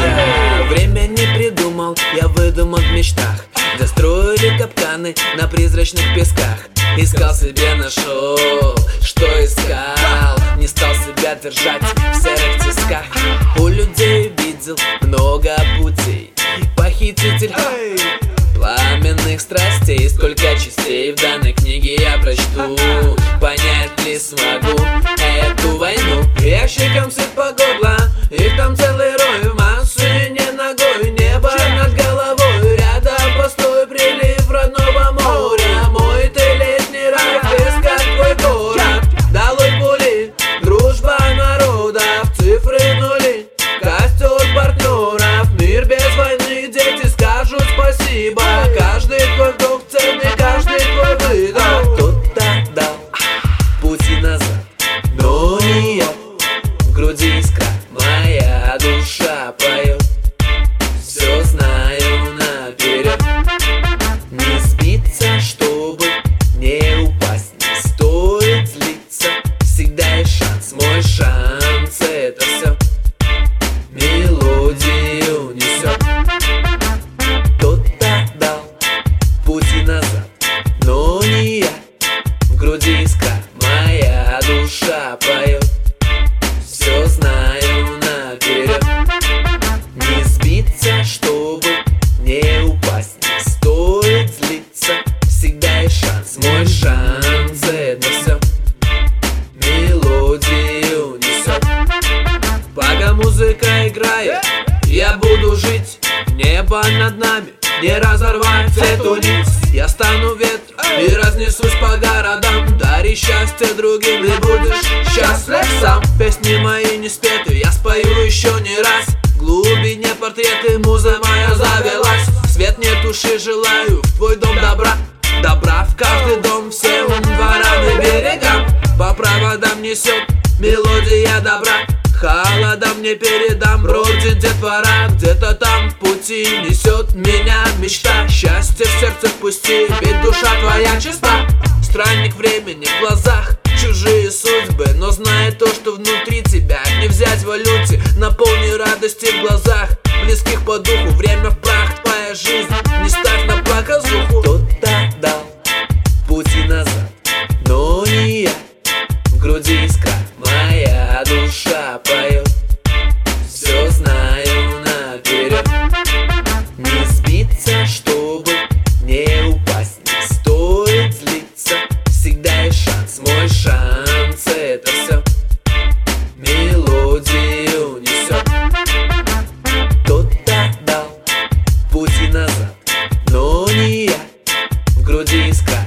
Я время не придумал, я выдумал в мечтах. Достроили капканы на призрачных песках. Искал себе нашел, что искал. Не стал себя держать в серых тисках. У людей видел много путей. Похититель пламенных страстей. Сколько частей в данной душа поет. Все знаю наперед. Не сбиться, чтобы не упасть Не стоит злиться, всегда есть шанс Мой шанс это все Мелодию несет Кто-то дал пути назад, но не я. В груди искра, моя душа поет играет, я буду жить Небо над нами не разорвать эту нить Я стану ветром и разнесусь по городам. Дари счастье другим, и будешь счастлив сам. Песни мои не спеты, я спою еще не раз. В глубине портреты, муза моя завелась. Свет не туши, желаю в твой дом добра. Добра в каждый дом, всем дворам и берегам. По проводам несет мелодия добра Холодом не передам, бродит детвора Где-то там. В пути несет меня мечта. Счастье в сердце впусти, ведь душа твоя чиста. Странник времени в глазах, чужие судьбы. Но знай то, что внутри тебя. Не взять валюте Наполни радости в глазах, близких по духу Время в прах, твоя жизнь, не ставь на показуху Кто-то Мой шанс это все Мелодию несет Кто-то дал пути назад, но не я. В груди искра,